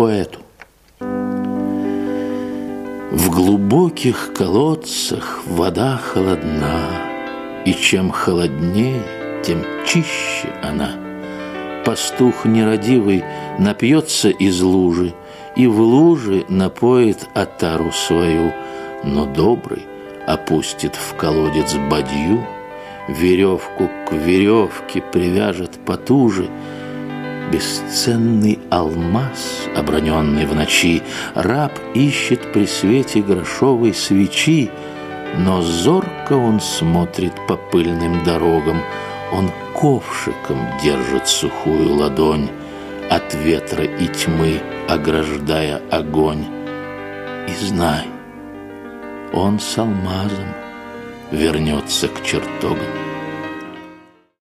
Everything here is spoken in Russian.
поэту. В глубоких колодцах вода холодна, И чем холоднее, тем чище она. Пастух нерадивый напьется из лужи, И в луже напоит отару свою, Но добрый опустит в колодец бадью, Веревку к веревке привяжет потуже — Бесценный алмаз, оброненный в ночи, Раб ищет при свете грошовой свечи, Но зорко он смотрит по пыльным дорогам, Он ковшиком держит сухую ладонь, От ветра и тьмы ограждая огонь. И знай, он с алмазом вернется к чертогам.